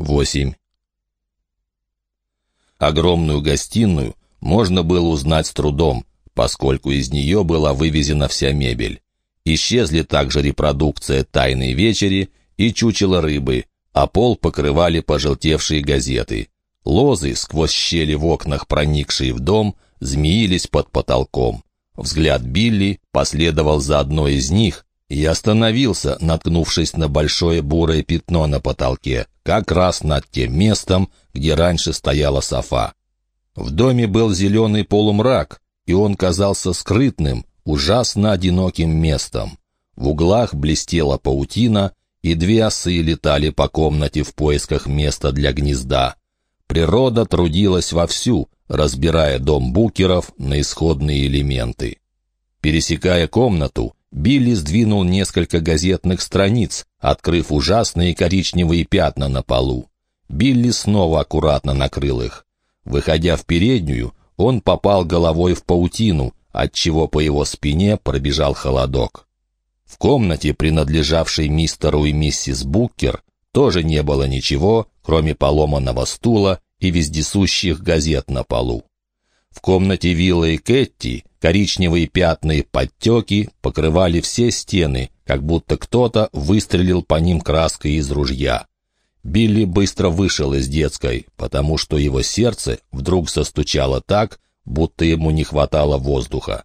8. Огромную гостиную можно было узнать с трудом, поскольку из нее была вывезена вся мебель. Исчезли также репродукция «Тайной вечери» и «Чучело рыбы», а пол покрывали пожелтевшие газеты. Лозы, сквозь щели в окнах проникшие в дом, змеились под потолком. Взгляд Билли последовал за одной из них и остановился, наткнувшись на большое бурое пятно на потолке, как раз над тем местом, где раньше стояла софа. В доме был зеленый полумрак, и он казался скрытным, ужасно одиноким местом. В углах блестела паутина, и две осы летали по комнате в поисках места для гнезда. Природа трудилась вовсю, разбирая дом букеров на исходные элементы. Пересекая комнату, Билли сдвинул несколько газетных страниц, открыв ужасные коричневые пятна на полу. Билли снова аккуратно накрыл их. Выходя в переднюю, он попал головой в паутину, отчего по его спине пробежал холодок. В комнате, принадлежавшей мистеру и миссис Буккер, тоже не было ничего, кроме поломанного стула и вездесущих газет на полу. В комнате виллы Кэтти коричневые пятна и подтеки покрывали все стены, как будто кто-то выстрелил по ним краской из ружья. Билли быстро вышел из детской, потому что его сердце вдруг застучало так, будто ему не хватало воздуха.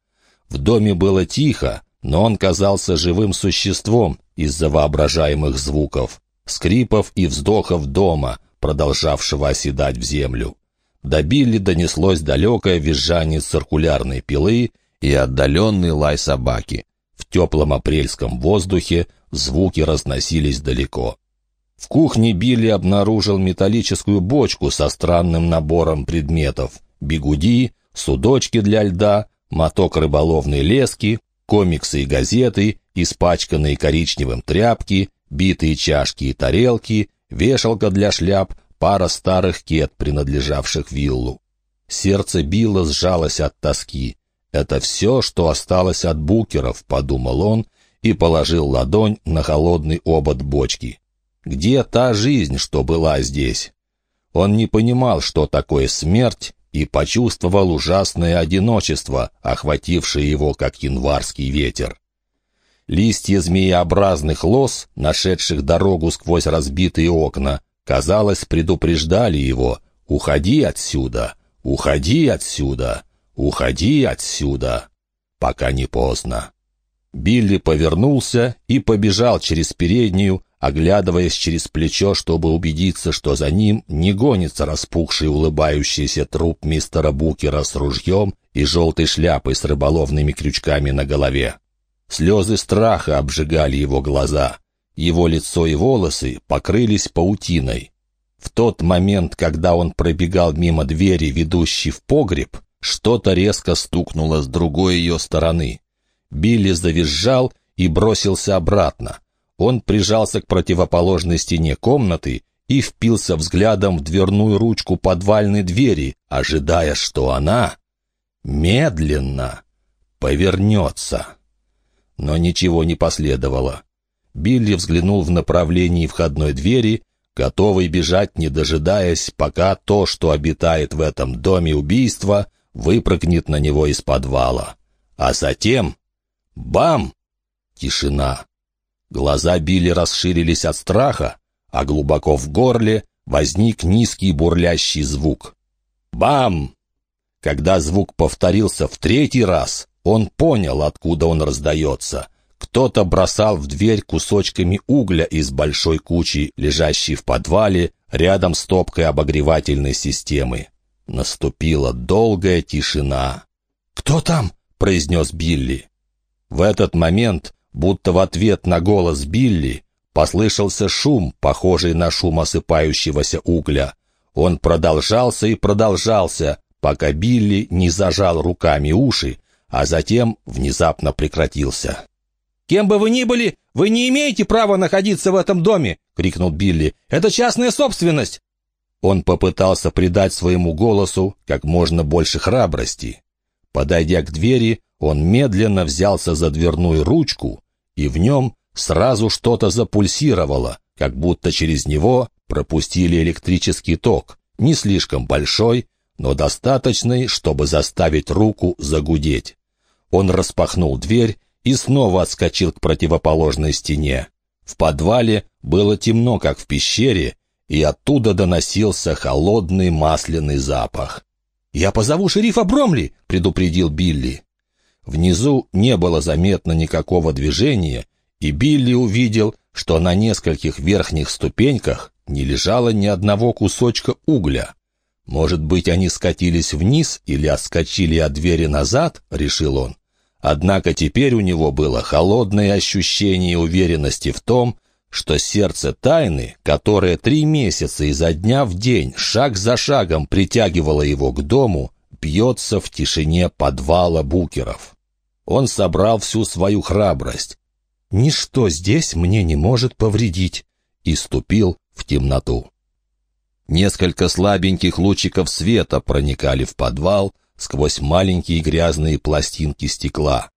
В доме было тихо, но он казался живым существом из-за воображаемых звуков, скрипов и вздохов дома, продолжавшего оседать в землю. До Билли донеслось далекое визжание циркулярной пилы и отдаленный лай собаки. В теплом апрельском воздухе звуки разносились далеко. В кухне Билли обнаружил металлическую бочку со странным набором предметов. Бигуди, судочки для льда, моток рыболовной лески, комиксы и газеты, испачканные коричневым тряпки, битые чашки и тарелки, вешалка для шляп, пара старых кет, принадлежавших виллу. Сердце Билла сжалось от тоски. «Это все, что осталось от букеров», — подумал он и положил ладонь на холодный обод бочки. «Где та жизнь, что была здесь?» Он не понимал, что такое смерть, и почувствовал ужасное одиночество, охватившее его, как январский ветер. Листья змееобразных лос, нашедших дорогу сквозь разбитые окна, казалось, предупреждали его «Уходи отсюда! Уходи отсюда! Уходи отсюда!» Пока не поздно. Билли повернулся и побежал через переднюю, оглядываясь через плечо, чтобы убедиться, что за ним не гонится распухший улыбающийся труп мистера Букера с ружьем и желтой шляпой с рыболовными крючками на голове. Слезы страха обжигали его глаза. Его лицо и волосы покрылись паутиной. В тот момент, когда он пробегал мимо двери, ведущей в погреб, что-то резко стукнуло с другой ее стороны. Билли завизжал и бросился обратно. Он прижался к противоположной стене комнаты и впился взглядом в дверную ручку подвальной двери, ожидая, что она медленно повернется. Но ничего не последовало. Билли взглянул в направлении входной двери, готовый бежать, не дожидаясь, пока то, что обитает в этом доме убийства, выпрыгнет на него из подвала. А затем... Бам! Тишина. Глаза Билли расширились от страха, а глубоко в горле возник низкий бурлящий звук. Бам! Когда звук повторился в третий раз, он понял, откуда он раздается. Кто-то бросал в дверь кусочками угля из большой кучи, лежащей в подвале, рядом с топкой обогревательной системы. Наступила долгая тишина. «Кто там?» — произнес Билли. В этот момент Будто в ответ на голос Билли послышался шум, похожий на шум осыпающегося угля. Он продолжался и продолжался, пока Билли не зажал руками уши, а затем внезапно прекратился. «Кем бы вы ни были, вы не имеете права находиться в этом доме!» — крикнул Билли. «Это частная собственность!» Он попытался придать своему голосу как можно больше храбрости. Подойдя к двери, он медленно взялся за дверную ручку и в нем сразу что-то запульсировало, как будто через него пропустили электрический ток, не слишком большой, но достаточный, чтобы заставить руку загудеть. Он распахнул дверь и снова отскочил к противоположной стене. В подвале было темно, как в пещере, и оттуда доносился холодный масляный запах. «Я позову шерифа Бромли!» — предупредил Билли. Внизу не было заметно никакого движения, и Билли увидел, что на нескольких верхних ступеньках не лежало ни одного кусочка угля. «Может быть, они скатились вниз или отскочили от двери назад?» — решил он. Однако теперь у него было холодное ощущение уверенности в том, что сердце тайны, которое три месяца изо дня в день, шаг за шагом притягивало его к дому, бьется в тишине подвала букеров. Он собрал всю свою храбрость. «Ничто здесь мне не может повредить», и ступил в темноту. Несколько слабеньких лучиков света проникали в подвал сквозь маленькие грязные пластинки стекла.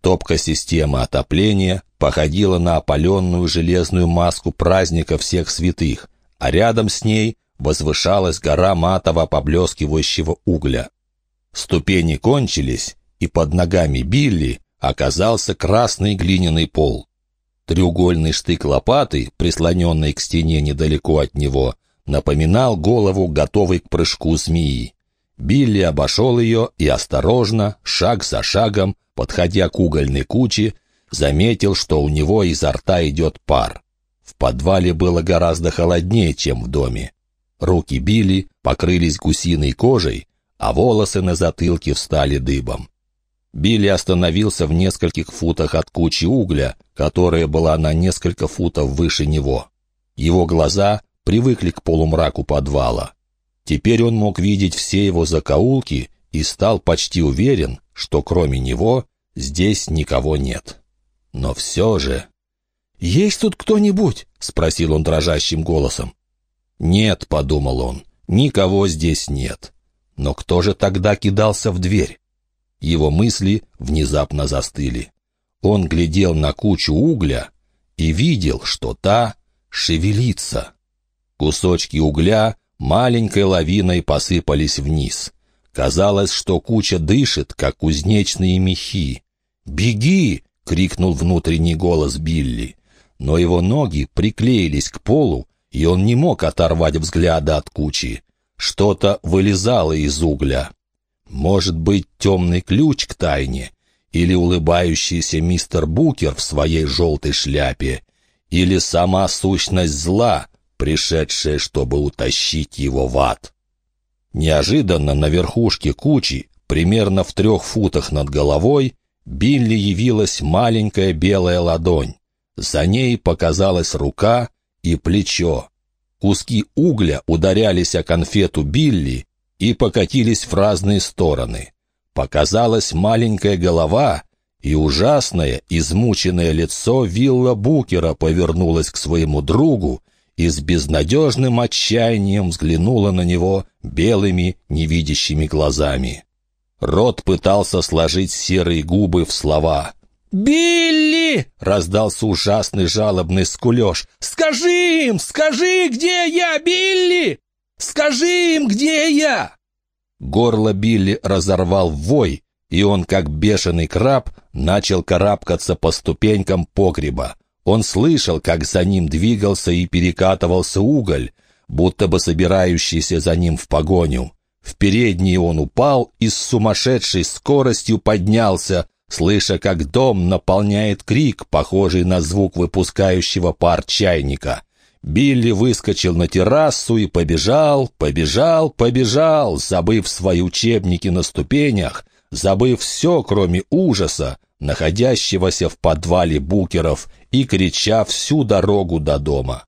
Топка системы отопления походила на опаленную железную маску праздника всех святых, а рядом с ней возвышалась гора матово поблескивающего угля. Ступени кончились, и под ногами Билли оказался красный глиняный пол. Треугольный штык лопаты, прислоненный к стене недалеко от него, напоминал голову, готовой к прыжку змеи. Билли обошел ее и осторожно, шаг за шагом, подходя к угольной куче, заметил, что у него изо рта идет пар. В подвале было гораздо холоднее, чем в доме. Руки Билли покрылись гусиной кожей, а волосы на затылке встали дыбом. Билли остановился в нескольких футах от кучи угля, которая была на несколько футов выше него. Его глаза привыкли к полумраку подвала. Теперь он мог видеть все его закоулки и стал почти уверен, что кроме него здесь никого нет. Но все же... «Есть тут кто-нибудь?» — спросил он дрожащим голосом. «Нет», — подумал он, — «никого здесь нет». Но кто же тогда кидался в дверь? Его мысли внезапно застыли. Он глядел на кучу угля и видел, что та шевелится. Кусочки угля маленькой лавиной посыпались вниз. Казалось, что куча дышит, как кузнечные мехи. «Беги!» — крикнул внутренний голос Билли. Но его ноги приклеились к полу, и он не мог оторвать взгляда от кучи. Что-то вылезало из угля. Может быть, темный ключ к тайне, или улыбающийся мистер Букер в своей желтой шляпе, или сама сущность зла, пришедшая, чтобы утащить его в ад. Неожиданно на верхушке кучи, примерно в трех футах над головой, Билли явилась маленькая белая ладонь. За ней показалась рука и плечо. Куски угля ударялись о конфету Билли и покатились в разные стороны. Показалась маленькая голова, и ужасное, измученное лицо Вилла Букера повернулось к своему другу и с безнадежным отчаянием взглянула на него белыми невидящими глазами. Рот пытался сложить серые губы в слова. «Билли!» — раздался ужасный жалобный скулеж. «Скажи им! Скажи, где я, Билли! Скажи им, где я!» Горло Билли разорвал вой, и он, как бешеный краб, начал карабкаться по ступенькам погреба. Он слышал, как за ним двигался и перекатывался уголь, будто бы собирающийся за ним в погоню. В передний он упал и с сумасшедшей скоростью поднялся, слыша, как дом наполняет крик, похожий на звук выпускающего пар чайника. Билли выскочил на террасу и побежал, побежал, побежал, забыв свои учебники на ступенях, забыв все, кроме ужаса, находящегося в подвале букеров, и крича всю дорогу до дома.